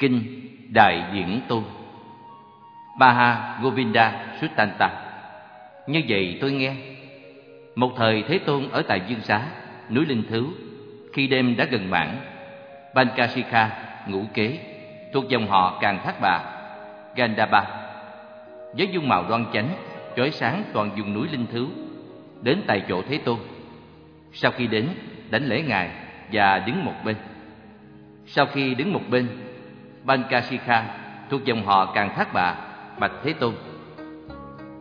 Kinh Đại Diễn Tôn. Baha Govinda Suttanta Như vậy tôi nghe Một thời Thế Tôn ở tại Dương Xá, núi Linh Thứ Khi đêm đã gần mãn Bankasika ngũ kế thuộc dòng họ Càng Thác Bà Gandaba, với dung mạo đoan chánh chói sáng toàn vùng núi Linh Thứ đến tại chỗ Thế Tôn. Sau khi đến đánh lễ ngài và đứng một bên. Sau khi đứng một bên Bankasika thuộc dòng họ Càng Thác Bà, bạch Thế Tôn.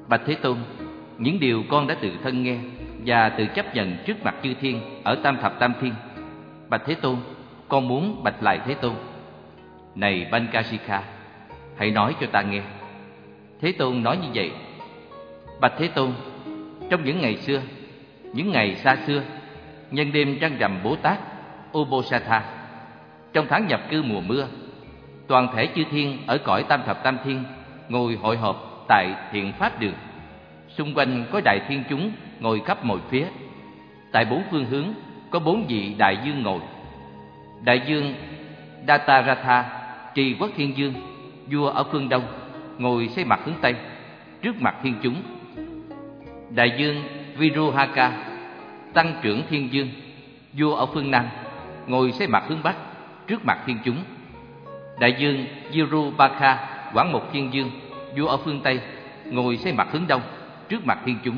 Bạch Thế Tôn, những điều con đã tự thân nghe và tự chấp nhận trước mặt chư thiên ở Tam Thập Tam Thiên, bạch Thế Tôn, con muốn bạch lại Thế Tôn. Này Bankasika hãy nói cho ta nghe. Thế Tôn nói như vậy. Bạch Thế Tôn, trong những ngày xưa, những ngày xa xưa, nhân đêm trăng rằm Bố Tát Ubosatha trong tháng nhập cư mùa mưa toàn thể chư thiên ở cõi tam thập tam thiên, ngồi hội họp tại thiện pháp đường. Xung quanh có đại thiên chúng ngồi khắp mọi phía. Tại bốn phương hướng có bốn vị đại dương ngồi. Đại dương Dataratha trì quốc thiên dương, vua ở phương đông, ngồi xây mặt hướng tây, trước mặt thiên chúng. Đại dương Viruhaka tăng trưởng thiên dương, vua ở phương nam, ngồi xây mặt hướng bắc, trước mặt thiên chúng đại dương Virubakha quản một thiên dương, vua ở phương tây, ngồi xây mặt hướng đông, trước mặt thiên chúng.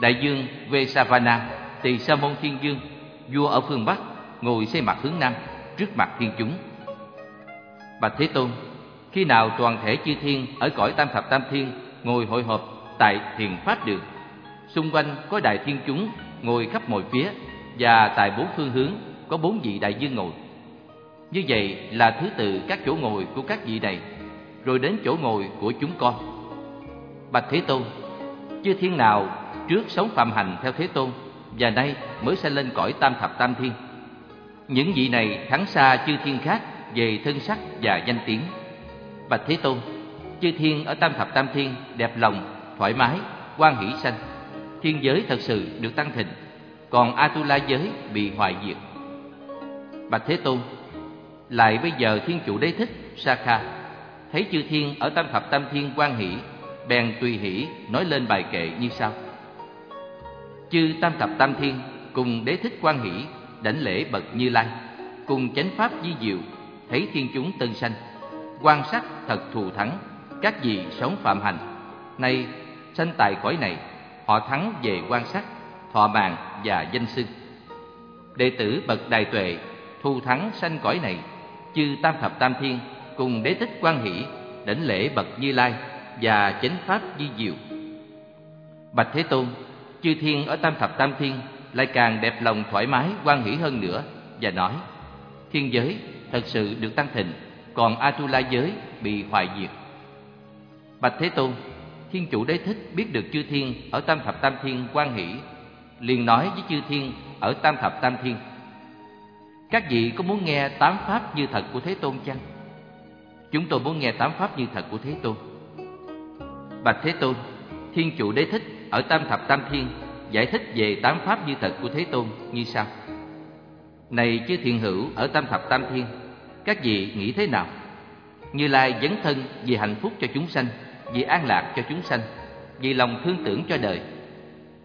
Đại dương Vesavana, tỳ sa môn thiên dương, vua ở phương bắc, ngồi xây mặt hướng nam, trước mặt thiên chúng. Bạch thế tôn, khi nào toàn thể chư thiên ở cõi tam thập tam thiên ngồi hội họp tại thiền pháp đường? Xung quanh có đại thiên chúng ngồi khắp mọi phía và tại bốn phương hướng có bốn vị đại dương ngồi như vậy là thứ tự các chỗ ngồi của các vị này, rồi đến chỗ ngồi của chúng con. Bạch thế tôn, chư thiên nào trước sống phạm hành theo thế tôn, và nay mới sẽ lên cõi tam thập tam thiên? Những vị này thắng xa chư thiên khác về thân sắc và danh tiếng. Bạch thế tôn, chư thiên ở tam thập tam thiên đẹp lòng, thoải mái, quan hỷ sanh. Thiên giới thật sự được tăng thịnh, còn atula giới bị hoại diệt. Bạch thế tôn lại bây giờ thiên chủ đế thích, sakha. Thấy chư thiên ở tam thập tam thiên quan hỷ, bèn tùy hỷ, nói lên bài kệ như sau. Chư tam thập tam thiên cùng đế thích quan hỷ, đảnh lễ bậc như lai, cùng chánh pháp di diệu, thấy thiên chúng tân sanh, quan sát thật thù thắng, các vị sống phạm hành. Nay, sanh tại cõi này, họ thắng về quan sát, thọ mạng và danh xưng. Đệ tử bậc đại tuệ thu thắng sanh cõi này chư tam thập tam thiên cùng đế tích quan hỷ, đảnh lễ bậc như lai và chánh pháp di diệu. Bạch thế tôn, chư thiên ở tam thập tam thiên lại càng đẹp lòng thoải mái quan hỷ hơn nữa và nói, thiên giới thật sự được tăng thịnh, còn atula giới bị hoại diệt. Bạch thế tôn, thiên chủ đế thích biết được chư thiên ở tam thập tam thiên quan hỷ, liền nói với chư thiên ở tam thập tam thiên các vị có muốn nghe tám pháp như thật của thế tôn chăng? Chúng tôi muốn nghe tám pháp như thật của thế tôn. Bạch thế tôn, thiên chủ đế thích ở tam thập tam thiên giải thích về tám pháp như thật của thế tôn như sau. Này chư thiện hữu ở tam thập tam thiên, các vị nghĩ thế nào? Như lai dấn thân vì hạnh phúc cho chúng sanh, vì an lạc cho chúng sanh, vì lòng thương tưởng cho đời,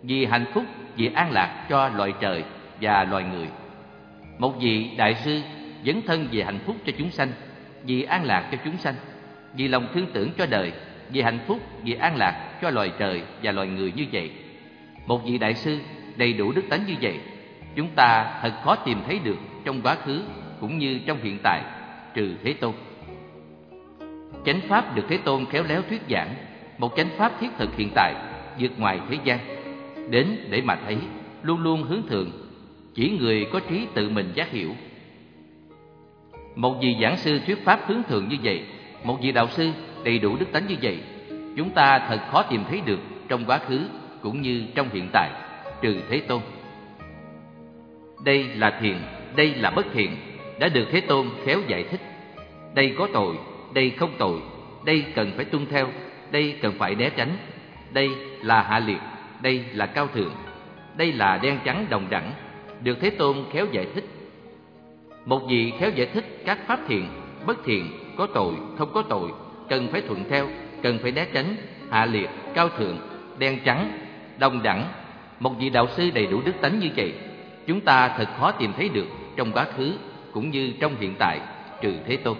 vì hạnh phúc vì an lạc cho loài trời và loài người một vị đại sư dấn thân vì hạnh phúc cho chúng sanh, vì an lạc cho chúng sanh, vì lòng thương tưởng cho đời, vì hạnh phúc, vì an lạc cho loài trời và loài người như vậy. Một vị đại sư đầy đủ đức tánh như vậy, chúng ta thật khó tìm thấy được trong quá khứ cũng như trong hiện tại, trừ thế tôn. Chánh pháp được thế tôn khéo léo thuyết giảng, một chánh pháp thiết thực hiện tại, vượt ngoài thế gian. Đến để mà thấy, luôn luôn hướng thượng chỉ người có trí tự mình giác hiểu. Một vị giảng sư thuyết pháp hướng thượng như vậy, một vị đạo sư đầy đủ đức tánh như vậy, chúng ta thật khó tìm thấy được trong quá khứ cũng như trong hiện tại, trừ thế tôn. Đây là thiện đây là bất thiện đã được thế tôn khéo giải thích. Đây có tội, đây không tội, đây cần phải tuân theo, đây cần phải né tránh. Đây là hạ liệt, đây là cao thượng, đây là đen trắng đồng đẳng được thế tôn khéo giải thích một vị khéo giải thích các pháp thiện bất thiện, có tội, không có tội, cần phải thuận theo, cần phải né tránh, hạ liệt, cao thượng, đen trắng, đồng đẳng. Một vị đạo sư đầy đủ đức tánh như vậy, chúng ta thật khó tìm thấy được trong quá khứ cũng như trong hiện tại, trừ Thế Tôn.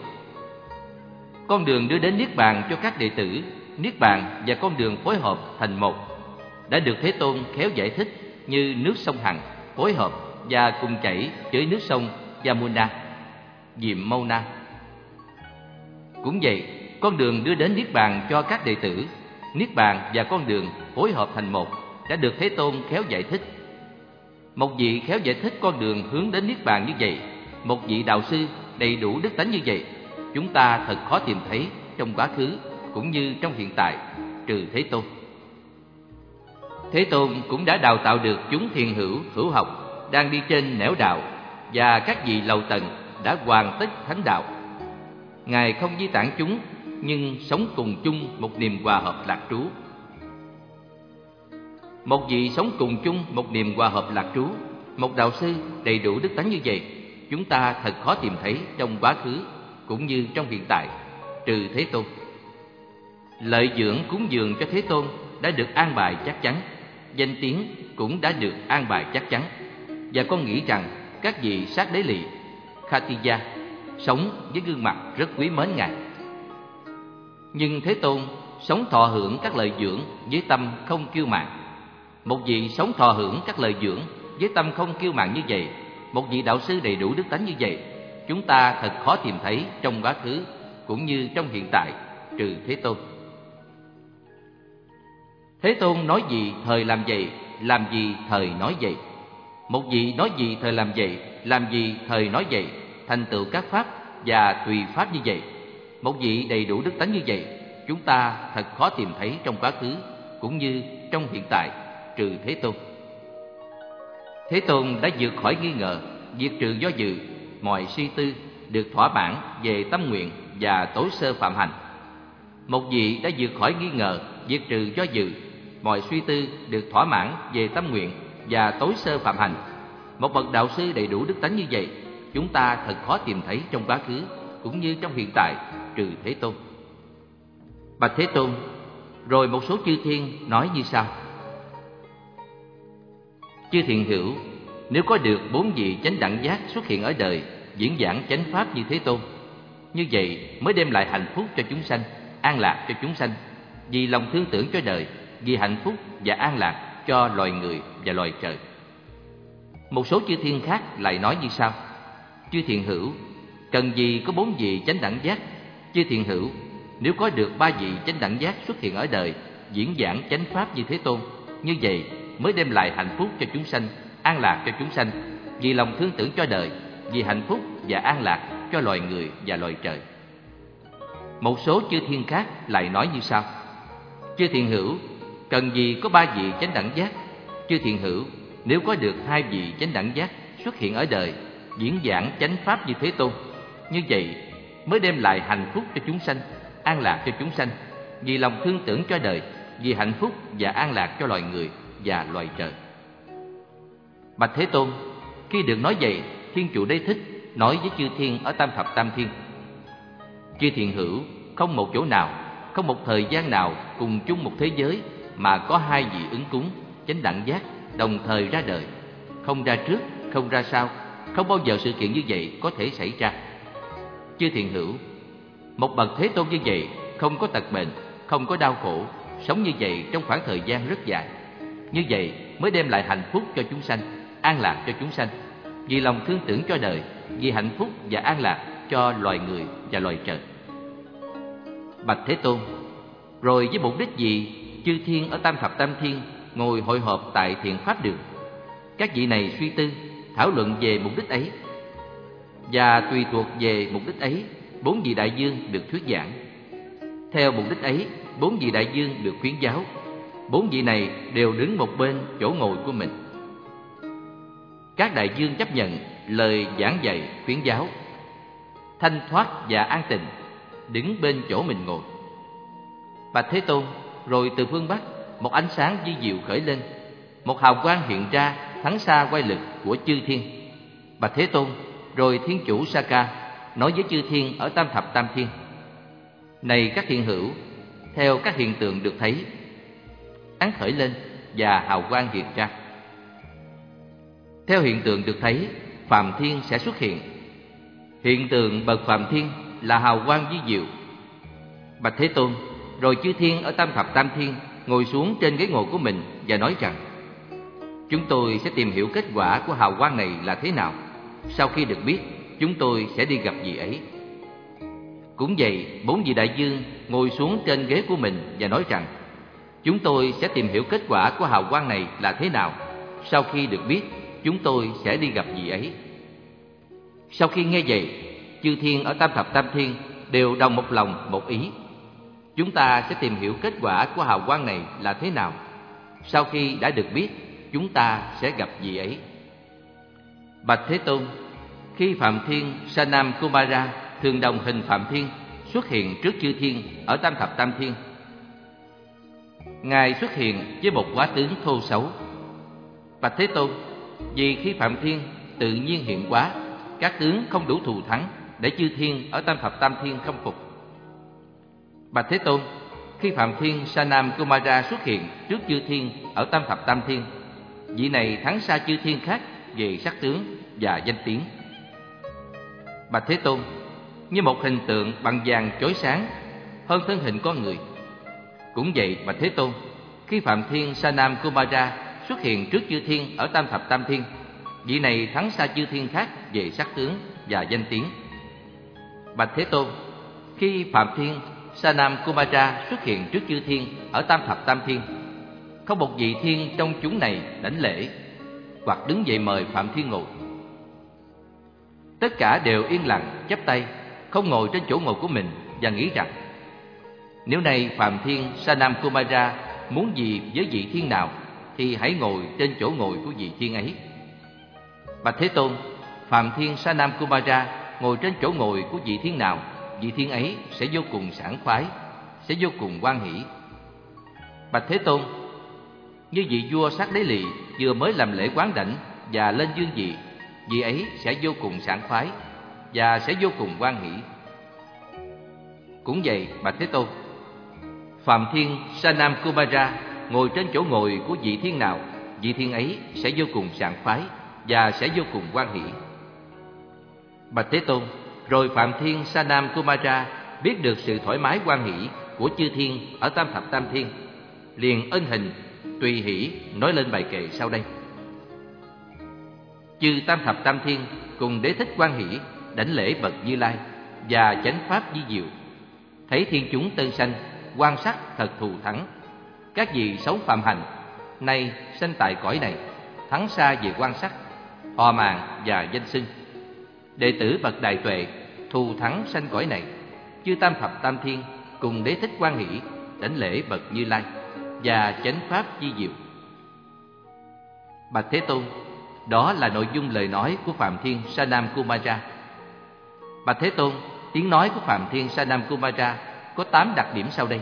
Con đường đưa đến Niết Bàn cho các đệ tử, Niết Bàn và con đường phối hợp thành một, đã được Thế Tôn khéo giải thích như nước sông Hằng phối hợp và cùng chảy với nước sông Yamuna, Diệm Mâu Na. Cũng vậy, con đường đưa đến Niết Bàn cho các đệ tử, Niết Bàn và con đường phối hợp thành một đã được Thế Tôn khéo giải thích. Một vị khéo giải thích con đường hướng đến Niết Bàn như vậy, một vị đạo sư đầy đủ đức tánh như vậy, chúng ta thật khó tìm thấy trong quá khứ cũng như trong hiện tại, trừ Thế Tôn. Thế Tôn cũng đã đào tạo được chúng thiền hữu, hữu học đang đi trên nẻo đạo và các vị lầu tần đã hoàn tất thánh đạo. Ngài không di tản chúng nhưng sống cùng chung một niềm hòa hợp lạc trú. Một vị sống cùng chung một niềm hòa hợp lạc trú, một đạo sư đầy đủ đức tánh như vậy, chúng ta thật khó tìm thấy trong quá khứ cũng như trong hiện tại, trừ Thế Tôn. Lợi dưỡng cúng dường cho Thế Tôn đã được an bài chắc chắn, danh tiếng cũng đã được an bài chắc chắn. Và con nghĩ rằng các vị sát đế lì, Khatiya, sống với gương mặt rất quý mến Ngài. Nhưng Thế Tôn sống thọ hưởng các lợi dưỡng với tâm không kiêu mạn. Một vị sống thọ hưởng các lợi dưỡng với tâm không kiêu mạn như vậy, một vị đạo sư đầy đủ đức tánh như vậy, chúng ta thật khó tìm thấy trong quá khứ cũng như trong hiện tại, trừ Thế Tôn. Thế Tôn nói gì thời làm vậy, làm gì thời nói vậy. Một vị nói gì thời làm vậy, làm gì thời nói vậy, thành tựu các pháp và tùy pháp như vậy. Một vị đầy đủ đức tánh như vậy, chúng ta thật khó tìm thấy trong quá khứ cũng như trong hiện tại, trừ Thế Tôn. Thế Tôn đã vượt khỏi nghi ngờ, diệt trừ do dự, mọi suy tư được thỏa mãn về tâm nguyện và tối sơ phạm hành. Một vị đã vượt khỏi nghi ngờ, diệt trừ do dự, mọi suy tư được thỏa mãn về tâm nguyện và tối sơ phạm hành. Một bậc đạo sư đầy đủ đức tánh như vậy, chúng ta thật khó tìm thấy trong quá khứ cũng như trong hiện tại, trừ Thế Tôn. Bạch Thế Tôn, rồi một số chư thiên nói như sau: Chư thiện hữu, nếu có được bốn vị chánh đẳng giác xuất hiện ở đời, diễn giảng chánh pháp như Thế Tôn, như vậy mới đem lại hạnh phúc cho chúng sanh, an lạc cho chúng sanh, vì lòng thương tưởng cho đời, vì hạnh phúc và an lạc cho loài người và loài trời. Một số chư thiên khác lại nói như sau: Chư thiện hữu, cần gì có bốn vị chánh đẳng giác? Chư thiện hữu, nếu có được ba vị chánh đẳng giác xuất hiện ở đời, diễn giảng chánh pháp như Thế Tôn, như vậy mới đem lại hạnh phúc cho chúng sanh, an lạc cho chúng sanh, vì lòng thương tưởng cho đời, vì hạnh phúc và an lạc cho loài người và loài trời. Một số chư thiên khác lại nói như sau: Chư thiện hữu, cần gì có ba vị chánh đẳng giác? Chư thiện hữu, nếu có được hai vị chánh đẳng giác xuất hiện ở đời, diễn giảng chánh pháp như Thế Tôn, như vậy mới đem lại hạnh phúc cho chúng sanh, an lạc cho chúng sanh, vì lòng thương tưởng cho đời, vì hạnh phúc và an lạc cho loài người và loài trời. Bạch Thế Tôn, khi được nói vậy, Thiên Chủ Đế Thích nói với chư thiên ở Tam Thập Tam Thiên. Chư thiện hữu, không một chỗ nào, không một thời gian nào cùng chung một thế giới mà có hai vị ứng cúng, chánh đẳng giác đồng thời ra đời, không ra trước, không ra sau, không bao giờ sự kiện như vậy có thể xảy ra. Chư thiện hữu, một bậc Thế Tôn như vậy không có tật bệnh, không có đau khổ, sống như vậy trong khoảng thời gian rất dài. Như vậy mới đem lại hạnh phúc cho chúng sanh, an lạc cho chúng sanh, vì lòng thương tưởng cho đời, vì hạnh phúc và an lạc cho loài người và loài trời. Bạch Thế Tôn, rồi với mục đích gì chư thiên ở Tam Thập Tam Thiên ngồi hội họp tại thiện pháp đường? Các vị này suy tư, thảo luận về mục đích ấy. Và tùy thuộc về mục đích ấy, bốn vị đại dương được thuyết giảng. Theo mục đích ấy, bốn vị đại dương được khuyến giáo Bốn vị này đều đứng một bên chỗ ngồi của mình. Các đại dương chấp nhận lời giảng dạy khuyến giáo, thanh thoát và an tịnh đứng bên chỗ mình ngồi. Bạch Thế Tôn, rồi từ phương Bắc, một ánh sáng di diệu khởi lên, một hào quang hiện ra thắng xa quay lực của chư thiên. Bạch Thế Tôn, rồi Thiên Chủ Saka, nói với chư thiên ở tam thập tam thiên. Này các thiên hữu, theo các hiện tượng được thấy, án khởi lên và hào quang hiện ra. Theo hiện tượng được thấy, Phạm Thiên sẽ xuất hiện. Hiện tượng bậc Phạm Thiên là hào quang vi diệu. Bạch Thế Tôn, rồi chư thiên ở tam thập tam thiên ngồi xuống trên ghế ngồi của mình và nói rằng Chúng tôi sẽ tìm hiểu kết quả của hào quang này là thế nào. Sau khi được biết, chúng tôi sẽ đi gặp vị ấy. Cũng vậy, bốn vị đại dương ngồi xuống trên ghế của mình và nói rằng Chúng tôi sẽ tìm hiểu kết quả của hào quang này là thế nào. Sau khi được biết, chúng tôi sẽ đi gặp vị ấy. Sau khi nghe vậy, chư thiên ở tam thập tam thiên đều đồng một lòng một ý. Chúng ta sẽ tìm hiểu kết quả của hào quang này là thế nào. Sau khi đã được biết, chúng ta sẽ gặp gì ấy. Bạch Thế Tôn, khi Phạm Thiên Sanam Kumara thường đồng hình Phạm Thiên xuất hiện trước chư thiên ở Tam Thập Tam Thiên. Ngài xuất hiện với một quá tướng thô xấu. Bạch Thế Tôn, vì khi Phạm Thiên tự nhiên hiện quá, các tướng không đủ thù thắng để chư thiên ở Tam Thập Tam Thiên không phục. Bạch Thế Tôn, khi Phạm Thiên Sa Nam Kumara xuất hiện trước chư thiên ở Tam Thập Tam Thiên, vị này thắng xa chư thiên khác về sắc tướng và danh tiếng. Bạch Thế Tôn, như một hình tượng bằng vàng chói sáng hơn thân hình con người. Cũng vậy, Bạch Thế Tôn, khi Phạm Thiên Sa Nam Kumara xuất hiện trước chư thiên ở Tam Thập Tam Thiên, vị này thắng xa chư thiên khác về sắc tướng và danh tiếng. Bạch Thế Tôn, khi Phạm Thiên Sanam Kumara xuất hiện trước chư thiên ở Tam Thập Tam Thiên, không một vị thiên trong chúng này đảnh lễ hoặc đứng dậy mời Phạm Thiên ngồi. Tất cả đều yên lặng, chắp tay, không ngồi trên chỗ ngồi của mình và nghĩ rằng nếu nay Phạm Thiên Sanam Kumara muốn gì với vị thiên nào thì hãy ngồi trên chỗ ngồi của vị thiên ấy. Bạch Thế Tôn, Phạm Thiên Sanam Kumara ngồi trên chỗ ngồi của vị thiên nào, vị thiên ấy sẽ vô cùng sảng khoái, sẽ vô cùng quan hỷ. Bạch Thế Tôn, như vị vua sát đế lỵ vừa mới làm lễ quán đảnh và lên dương vị, vị ấy sẽ vô cùng sảng khoái và sẽ vô cùng quan hỷ. Cũng vậy, Bạch Thế Tôn, Phạm Thiên Sa Nam Kumara ngồi trên chỗ ngồi của vị thiên nào, vị thiên ấy sẽ vô cùng sảng khoái và sẽ vô cùng quan hỷ. Bạch Thế Tôn, rồi Phạm Thiên sa nam Kumara biết được sự thoải mái quan hỷ của chư thiên ở Tam Thập Tam Thiên, liền ân hình tùy hỷ nói lên bài kệ sau đây. Chư Tam Thập Tam Thiên cùng đế thích quan hỷ đảnh lễ bậc Như Lai và chánh pháp di diệu, thấy thiên chúng tân sanh quan sát thật thù thắng các vị xấu phạm hành nay sinh tại cõi này thắng xa về quan sát họ màng và danh xưng đệ tử bậc đại tuệ thù thắng sanh cõi này. Chư tam thập tam thiên cùng đế thích quan hỷ đảnh lễ bậc như lai và chánh pháp di diệu. Bạch thế tôn đó là nội dung lời nói của phạm thiên Sa Nam kumara bạch thế tôn tiếng nói của phạm thiên Sa Nam kumara có tám đặc điểm sau đây.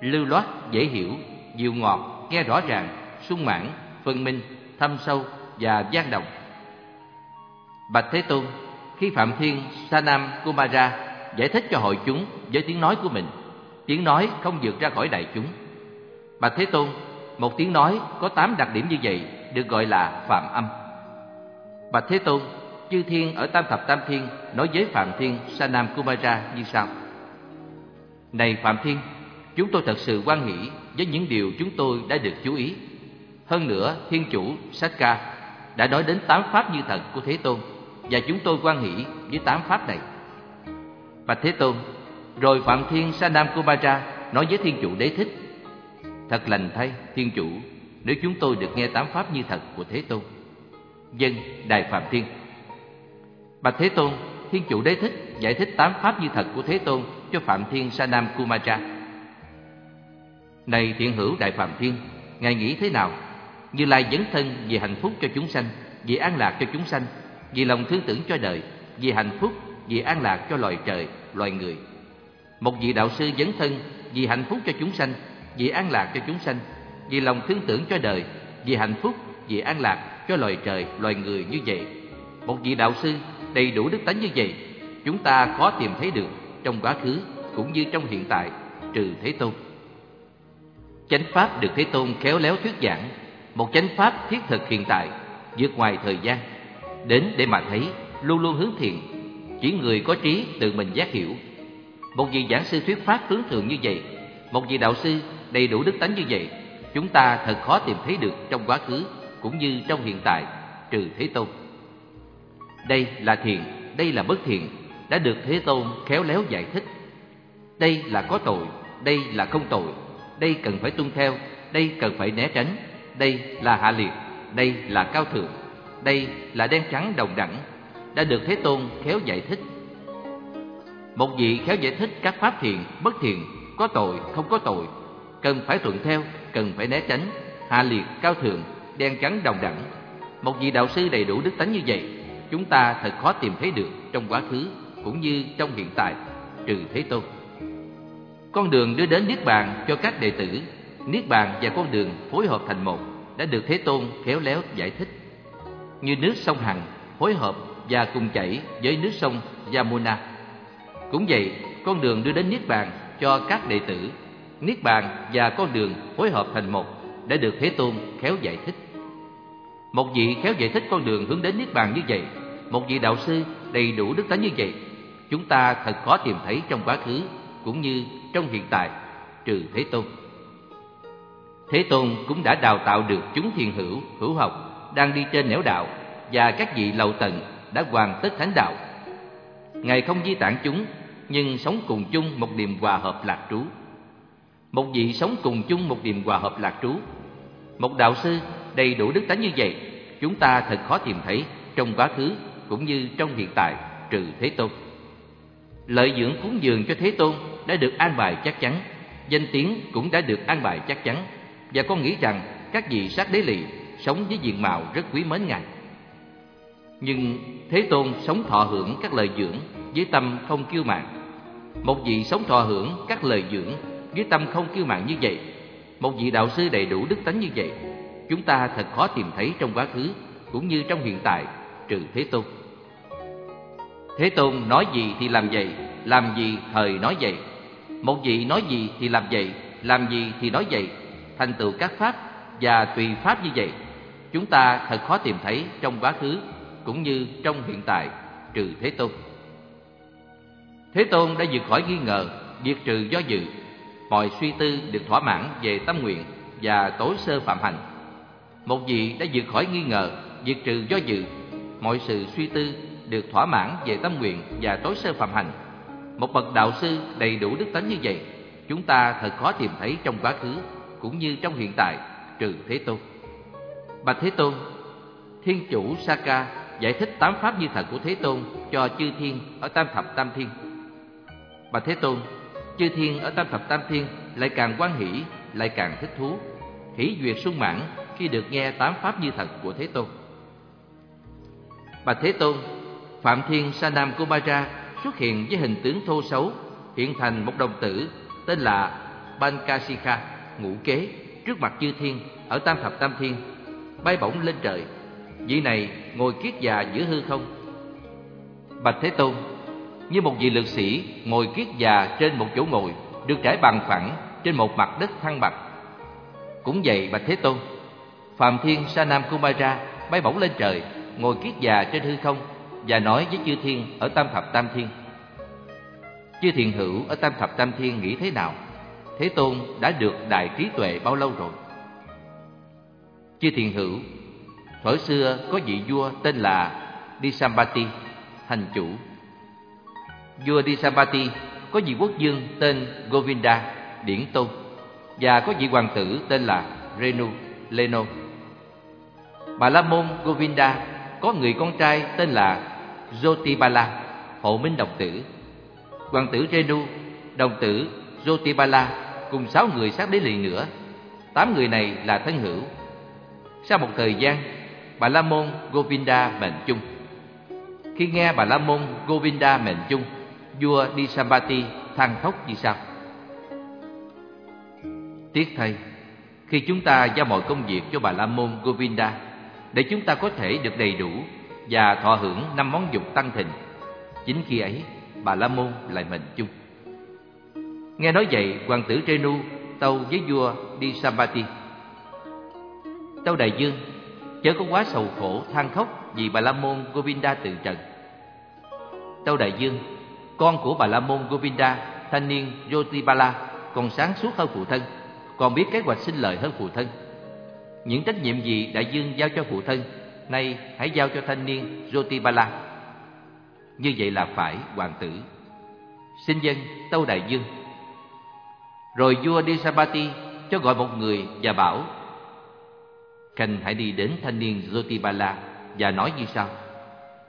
Lưu loát, dễ hiểu, dịu ngọt, nghe rõ ràng, sung mãn, phân minh, thâm sâu và gian đồng. Bạch Thế Tôn, khi Phạm Thiên Sanam Kumara giải thích cho hội chúng với tiếng nói của mình, tiếng nói không vượt ra khỏi đại chúng. Bạch Thế Tôn, một tiếng nói có tám đặc điểm như vậy được gọi là phạm âm. Bạch Thế Tôn, chư thiên ở Tam Thập Tam Thiên nói với Phạm Thiên Sanam Kumara như sau. Này Phạm Thiên, Chúng tôi thật sự quan hỷ với những điều chúng tôi đã được chú ý. Hơn nữa, Thiên Chủ Sakka đã nói đến tám pháp như thật của Thế Tôn và chúng tôi quan hỷ với tám pháp này. Bạch Thế Tôn, rồi Phạm Thiên Sa Nam Kumara nói với Thiên Chủ Đế Thích Thật lành thay, Thiên Chủ, nếu chúng tôi được nghe tám pháp như thật của Thế Tôn. Dân, Đại Phạm Thiên Bạch Thế Tôn, Thiên Chủ Đế Thích giải thích tám pháp như thật của Thế Tôn cho Phạm Thiên Sa Nam Kumara. Này thiện hữu Đại Phạm Thiên, Ngài nghĩ thế nào? Như Lai dấn thân vì hạnh phúc cho chúng sanh, vì an lạc cho chúng sanh, vì lòng thương tưởng cho đời, vì hạnh phúc, vì an lạc cho loài trời, loài người. Một vị đạo sư dấn thân vì hạnh phúc cho chúng sanh, vì an lạc cho chúng sanh, vì lòng thương tưởng cho đời, vì hạnh phúc, vì an lạc cho loài trời, loài người như vậy. Một vị đạo sư đầy đủ đức tánh như vậy, chúng ta khó tìm thấy được trong quá khứ cũng như trong hiện tại trừ Thế Tôn. Chánh pháp được Thế Tôn khéo léo thuyết giảng, một chánh pháp thiết thực hiện tại, vượt ngoài thời gian, đến để mà thấy, luôn luôn hướng thiện, chỉ người có trí tự mình giác hiểu. Một vị giảng sư thuyết pháp hướng thượng như vậy, một vị đạo sư đầy đủ đức tánh như vậy, chúng ta thật khó tìm thấy được trong quá khứ cũng như trong hiện tại, trừ Thế Tôn. Đây là thiện, đây là bất thiện, đã được Thế Tôn khéo léo giải thích. Đây là có tội, đây là không tội, đây cần phải tuân theo, đây cần phải né tránh, đây là hạ liệt, đây là cao thượng, đây là đen trắng đồng đẳng, đã được Thế Tôn khéo giải thích. Một vị khéo giải thích các pháp thiện, bất thiện, có tội, không có tội, cần phải thuận theo, cần phải né tránh, hạ liệt, cao thượng, đen trắng đồng đẳng. Một vị đạo sư đầy đủ đức tánh như vậy, chúng ta thật khó tìm thấy được trong quá khứ cũng như trong hiện tại, trừ Thế Tôn. Con đường đưa đến Niết Bàn cho các đệ tử, Niết Bàn và con đường phối hợp thành một đã được Thế Tôn khéo léo giải thích. Như nước sông Hằng phối hợp và cùng chảy với nước sông Yamuna. Cũng vậy, con đường đưa đến Niết Bàn cho các đệ tử, Niết Bàn và con đường phối hợp thành một đã được Thế Tôn khéo giải thích. Một vị khéo giải thích con đường hướng đến Niết Bàn như vậy, một vị đạo sư đầy đủ đức tánh như vậy, chúng ta thật khó tìm thấy trong quá khứ cũng như trong hiện tại, trừ Thế Tôn. Thế Tôn cũng đã đào tạo được chúng thiền hữu, hữu học đang đi trên nẻo đạo và các vị lậu tận đã hoàn tất thánh đạo. Ngài không di tản chúng, nhưng sống cùng chung một niềm hòa hợp lạc trú. Một vị sống cùng chung một niềm hòa hợp lạc trú. Một đạo sư đầy đủ đức tánh như vậy, chúng ta thật khó tìm thấy trong quá khứ cũng như trong hiện tại trừ Thế Tôn. Lợi dưỡng cúng dường cho Thế Tôn đã được an bài chắc chắn, danh tiếng cũng đã được an bài chắc chắn, và con nghĩ rằng các vị sát đế lì sống với diện mạo rất quý mến Ngài. Nhưng Thế Tôn sống thọ hưởng các lời dưỡng với tâm không kiêu mạn. Một vị sống thọ hưởng các lời dưỡng với tâm không kiêu mạn như vậy, một vị đạo sư đầy đủ đức tánh như vậy, chúng ta thật khó tìm thấy trong quá khứ cũng như trong hiện tại trừ Thế Tôn. Thế Tôn nói gì thì làm vậy, làm gì thời nói vậy. Một vị nói gì thì làm vậy, làm gì thì nói vậy, thành tựu các pháp và tùy pháp như vậy. Chúng ta thật khó tìm thấy trong quá khứ cũng như trong hiện tại trừ Thế Tôn. Thế Tôn đã vượt khỏi nghi ngờ, diệt trừ do dự, mọi suy tư được thỏa mãn về tâm nguyện và tối sơ phạm hành. Một vị đã vượt khỏi nghi ngờ, diệt trừ do dự, mọi sự suy tư được thỏa mãn về tâm nguyện và tối sơ phạm hành. Một bậc đạo sư đầy đủ đức tính như vậy, chúng ta thật khó tìm thấy trong quá khứ cũng như trong hiện tại trừ Thế Tôn. Bạch Thế Tôn, Thiên chủ Saka giải thích tám pháp như thật của Thế Tôn cho chư thiên ở Tam Thập Tam Thiên. Bạch Thế Tôn, chư thiên ở Tam Thập Tam Thiên lại càng quan hỷ, lại càng thích thú, hỷ duyệt sung mãn khi được nghe tám pháp như thật của Thế Tôn. Bạch Thế Tôn, Phạm Thiên Sa Nam Kumara xuất hiện với hình tướng thô xấu, hiện thành một đồng tử tên là Bankasika, ngũ kế, trước mặt chư thiên ở Tam Thập Tam Thiên, bay bổng lên trời. Vị này ngồi kiết già giữa hư không. Bạch Thế Tôn, như một vị lực sĩ ngồi kiết già trên một chỗ ngồi được trải bằng phẳng trên một mặt đất thăng bằng. Cũng vậy Bạch Thế Tôn, Phạm Thiên Sa Nam Kumara bay bổng lên trời, ngồi kiết già trên hư không và nói với chư thiên ở Tam Thập Tam Thiên. Chư thiền hữu ở Tam Thập Tam Thiên nghĩ thế nào? Thế Tôn đã được đại trí tuệ bao lâu rồi? Chư thiền hữu, thuở xưa có vị vua tên là Disambati, thành chủ. Vua Disambati có vị quốc dương tên Govinda, điển tôn, và có vị hoàng tử tên là Renu, Leno. Bà La Môn Govinda có người con trai tên là Jotibala, hộ minh đồng tử. Hoàng tử Renu, đồng tử Jotibala cùng sáu người sát đế lì nữa. Tám người này là thân hữu. Sau một thời gian, Bà La Môn Govinda mệnh chung. Khi nghe Bà La Môn Govinda mệnh chung, vua Disambati than khóc như sau. Tiếc thay, khi chúng ta giao mọi công việc cho Bà La Môn Govinda để chúng ta có thể được đầy đủ và thọ hưởng năm món dục tăng thịnh. Chính khi ấy, Bà La Môn lại mệnh chung. Nghe nói vậy, hoàng tử Trenu tâu với vua Disambati Tâu đại dương, chớ có quá sầu khổ than khóc vì Bà La Môn Govinda từ trần. Tâu đại dương, con của Bà La Môn Govinda, thanh niên Jotibala còn sáng suốt hơn phụ thân, còn biết kế hoạch sinh lợi hơn phụ thân. Những trách nhiệm gì đại dương giao cho phụ thân, nay hãy giao cho thanh niên Jotibala. Như vậy là phải, hoàng tử. Xin dân, tâu đại dương. Rồi vua Disabati cho gọi một người và bảo Khanh hãy đi đến thanh niên Jotibala và nói như sau.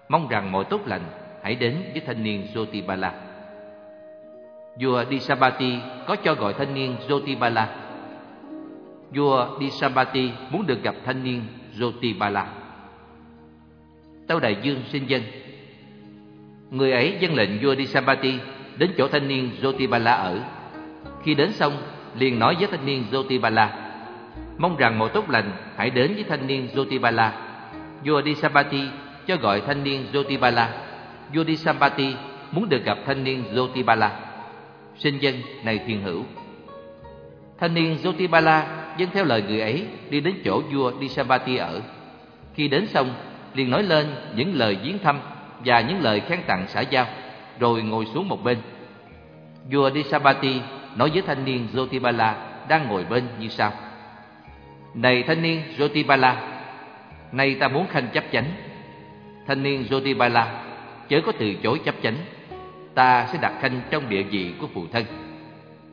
Mong rằng mọi tốt lành, hãy đến với thanh niên Jotibala Vua Disabati có cho gọi thanh niên Jotibala Vua Disabati muốn được gặp thanh niên Jotibala Tâu Đại Dương xin dân. Người ấy dân lệnh vua Disabati đến chỗ thanh niên Jotibala ở. Khi đến xong, liền nói với thanh niên Jotibala Mong rằng mọi tốt lành, hãy đến với thanh niên Jotibala. Vua Disabati cho gọi thanh niên Jotibala. Vua Disabati muốn được gặp thanh niên Jotibala. Sinh dân này thiền hữu. Thanh niên Jotibala dân theo lời người ấy đi đến chỗ vua Disabati ở. Khi đến xong, liền nói lên những lời viếng thăm và những lời khen tặng xã giao, rồi ngồi xuống một bên. Vua Disabati nói với thanh niên Jotibala đang ngồi bên như sau này thanh niên Jotibala, nay ta muốn khanh chấp chánh. Thanh niên Jotibala, chớ có từ chối chấp chánh. Ta sẽ đặt khanh trong địa vị của phụ thân.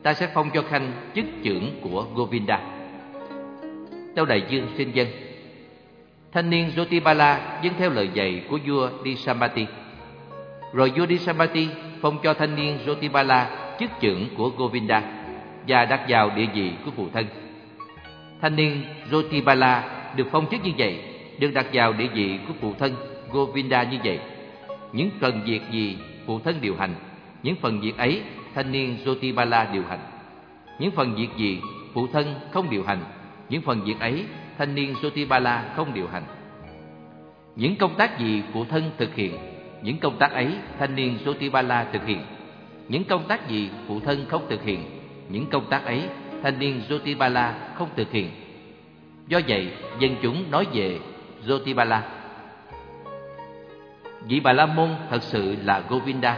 Ta sẽ phong cho khanh chức trưởng của Govinda. Tâu Đại Dương xin dân, Thanh niên Jotibala dâng theo lời dạy của vua Disamati. Rồi vua Disamati phong cho thanh niên Jotibala chức trưởng của Govinda Và đặt vào địa vị của phụ thân. Thanh niên Jotibala được phong chức như vậy Được đặt vào địa vị của phụ thân Govinda như vậy Những phần việc gì phụ thân điều hành Những phần việc ấy thanh niên Jotibala điều hành Những phần việc gì phụ thân không điều hành Những phần việc ấy thanh niên Jotibala không điều hành. Những công tác gì phụ thân thực hiện, những công tác ấy thanh niên Jotibala thực hiện. Những công tác gì phụ thân không thực hiện, những công tác ấy thanh niên Jotibala không thực hiện. Do vậy, dân chúng nói về Jotibala. Vị Bà La Môn thật sự là Govinda,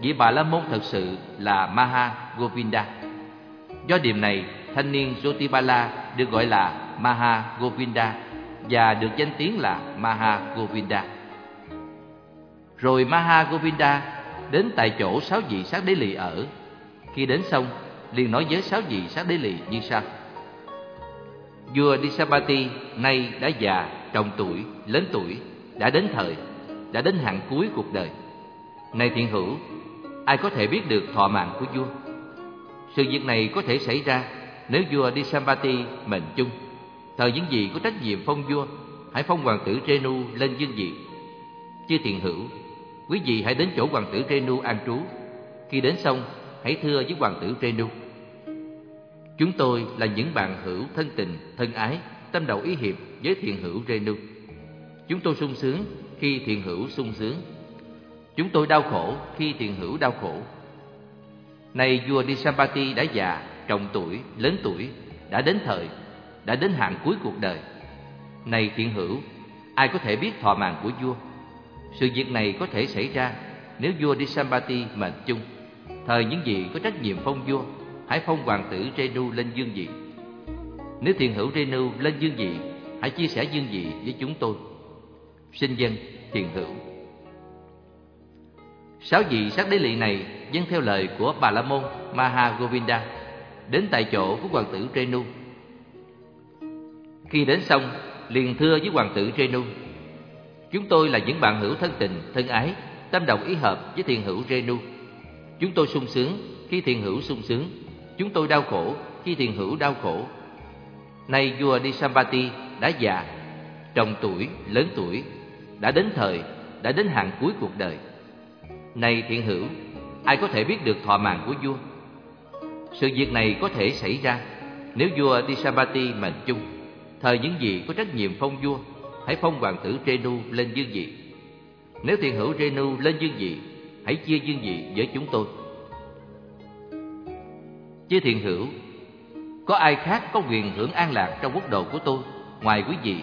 vị Bà La Môn thật sự là Maha Govinda. Do điểm này, thanh niên Jotibala được gọi là Maha Govinda và được danh tiếng là Maha Govinda. Rồi Maha Govinda đến tại chỗ sáu vị sát đế lì ở. Khi đến xong, liền nói với sáu vị sát đế lì như sau: Vua Disabati nay đã già, trọng tuổi, lớn tuổi, đã đến thời, đã đến hạn cuối cuộc đời. Này thiện hữu, ai có thể biết được thọ mạng của vua? Sự việc này có thể xảy ra nếu vua Disabati mệnh chung. Thời những gì có trách nhiệm phong vua Hãy phong hoàng tử Renu lên dương vị. Chư thiện hữu Quý vị hãy đến chỗ hoàng tử Renu an trú. Khi đến xong Hãy thưa với hoàng tử Renu Chúng tôi là những bạn hữu thân tình, thân ái Tâm đầu ý hiệp với thiện hữu Renu Chúng tôi sung sướng khi thiện hữu sung sướng Chúng tôi đau khổ khi thiện hữu đau khổ Này vua Disambati đã già, trọng tuổi, lớn tuổi Đã đến thời đã đến hạn cuối cuộc đời. Này thiện hữu, ai có thể biết thọ mạng của vua? Sự việc này có thể xảy ra nếu vua Disambati mệnh chung. Thời những gì có trách nhiệm phong vua, hãy phong hoàng tử Renu lên dương vị. Nếu thiền hữu Renu lên dương vị, hãy chia sẻ dương vị với chúng tôi. Sinh dân thiền hữu. Sáu vị sắc đế lị này dân theo lời của Bà La Môn Maha Govinda đến tại chỗ của hoàng tử Renu khi đến xong, liền thưa với hoàng tử Renu Chúng tôi là những bạn hữu thân tình, thân ái Tâm đồng ý hợp với thiền hữu Renu Chúng tôi sung sướng khi thiền hữu sung sướng Chúng tôi đau khổ khi thiền hữu đau khổ. Nay vua Disambati đã già Trọng tuổi, lớn tuổi Đã đến thời, đã đến hạn cuối cuộc đời. Này thiện hữu Ai có thể biết được thọ mạng của vua? Sự việc này có thể xảy ra Nếu vua Disambati mệnh chung. Thời những gì có trách nhiệm phong vua Hãy phong hoàng tử Renu lên dương vị. Nếu thiền hữu Renu lên dương vị hãy chia dương vị với chúng tôi. Chư thiện hữu, có ai khác có quyền hưởng an lạc trong quốc độ của tôi ngoài quý vị?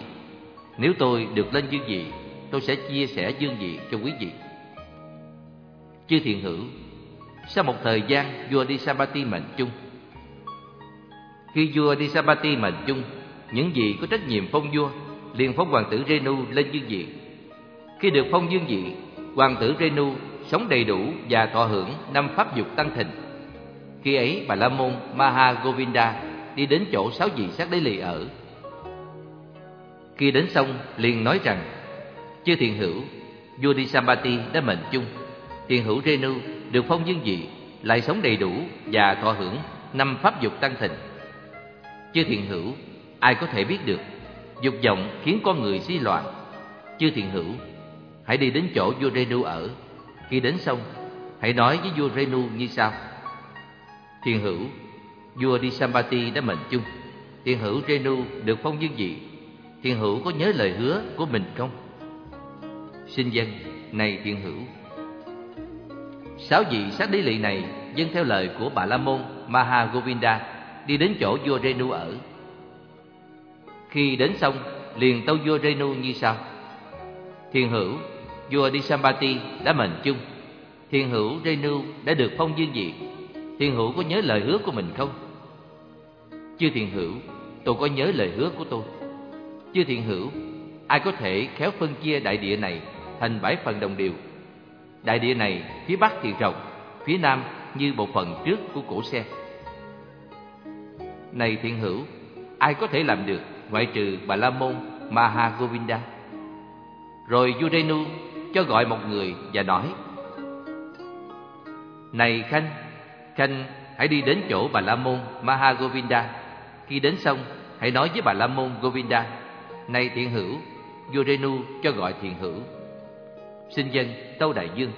Nếu tôi được lên dương vị, tôi sẽ chia sẻ dương vị cho quý vị. Chư thiện hữu, sau một thời gian vua đi Sabati mệnh chung. Khi vua đi Sabati mệnh chung, những gì có trách nhiệm phong vua liền phong hoàng tử Renu lên dương vị. Khi được phong dương vị, hoàng tử Renu sống đầy đủ và thọ hưởng năm pháp dục tăng thịnh. Khi ấy, Bà La Môn Maha Govinda đi đến chỗ sáu vị sát đế lì ở. Khi đến xong, liền nói rằng: "Chư Thiền hữu, vua Disambati đã mệnh chung, Thiền hữu Renu được phong dương vị, lại sống đầy đủ và thọ hưởng năm pháp dục tăng thịnh. Chư Thiền hữu, ai có thể biết được, dục vọng khiến con người suy loạn. Chư Thiền hữu, hãy đi đến chỗ vua Renu ở. Khi đến xong, hãy nói với vua Renu như sau: Thiên hữu, vua Disambati đã mệnh chung. Thiên hữu Renu được phong dương vị. Thiên hữu có nhớ lời hứa của mình không? Xin dân, này Thiên hữu, Sáu vị sát đế lị này dân theo lời của Bà La Môn Maha Govinda đi đến chỗ vua Renu ở. Khi đến xong, liền tâu vua Renu như sau: Thiên hữu, vua Disambati đã mệnh chung. Thiên hữu Renu đã được phong dương vị thiền hữu có nhớ lời hứa của mình không? Chư thiền hữu, tôi có nhớ lời hứa của tôi. Chư thiền hữu, ai có thể khéo phân chia đại địa này thành bảy phần đồng đều Đại địa này phía bắc thì rộng, phía nam như bộ phận trước của cổ xe. Này thiền hữu, ai có thể làm được ngoại trừ Bà La Môn Maha Govinda? Rồi Yudenu cho gọi một người và nói: Này Khanh, Khanh hãy đi đến chỗ Bà La Môn Mahagovinda Khi đến xong, hãy nói với Bà La Môn Govinda: Này thiện hữu, Yudenu cho gọi thiện hữu xin dân Tâu Đại Dương.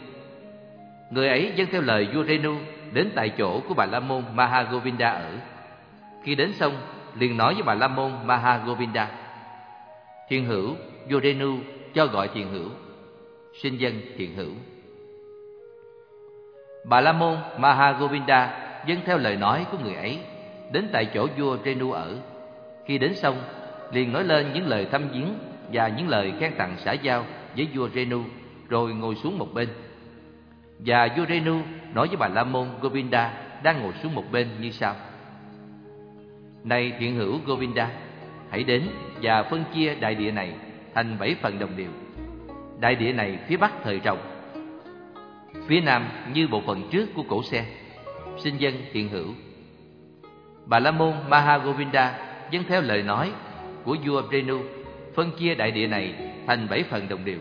Người ấy dân theo lời vua đến tại chỗ của bà La Môn Mahagovinda ở. Khi đến xong, liền nói với bà La Môn Mahagovinda. Thiện hữu, vua cho gọi thiện hữu. Xin dân thiện hữu. Bà La Môn Mahagovinda dân theo lời nói của người ấy đến tại chỗ vua Renu ở. Khi đến xong, liền nói lên những lời thăm viếng và những lời khen tặng xã giao với vua Renu rồi ngồi xuống một bên. Và vua Renu nói với bà La Môn Govinda đang ngồi xuống một bên như sau. Này thiện hữu Govinda, hãy đến và phân chia đại địa này thành bảy phần đồng đều. Đại địa này phía bắc thời rộng, phía nam như bộ phận trước của cổ xe. sinh dân hiện hữu. Bà La Môn Mahagovinda dân theo lời nói của vua Renu phân chia đại địa này thành bảy phần đồng đều.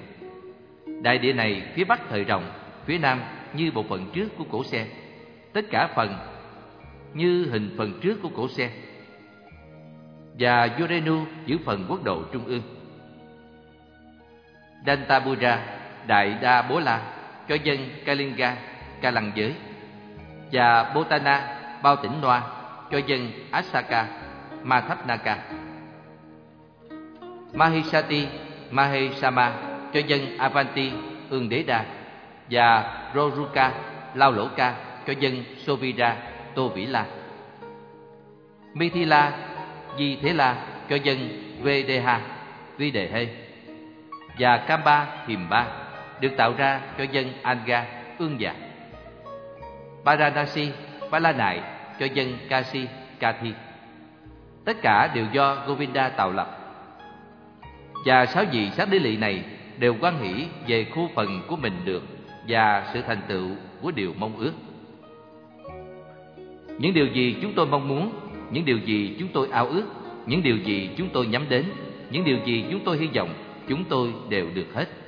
Đại địa này phía bắc thời rộng, phía nam như bộ phận trước của cổ xe. Tất cả phần như hình phần trước của cổ xe. Và Yorenu giữ phần quốc độ trung ương. Dantabura, Đại Đa Bố La cho dân Kalinga, Ca Lăng Giới. Và Botana, bao tỉnh Noa cho dân Asaka, Mathapnaka. Mahisati, Mahesama cho dân Avanti, Ương Đế Đa và Roruka, Lao Lỗ Ca cho dân Sovira, Tô Vĩ La. Mithila, Di Thế La cho dân Vedeha, Vi Đề Hê và Kamba Hiềm Ba được tạo ra cho dân Anga, Ương Dạ. Varanasi, Ba La Nại cho dân Kasi, Kathi. Tất cả đều do Govinda tạo lập. Và sáu vị sát đế lị này đều quan hỷ về khu phần của mình được và sự thành tựu của điều mong ước. Những điều gì chúng tôi mong muốn, những điều gì chúng tôi ao ước, những điều gì chúng tôi nhắm đến, những điều gì chúng tôi hy vọng, chúng tôi đều được hết.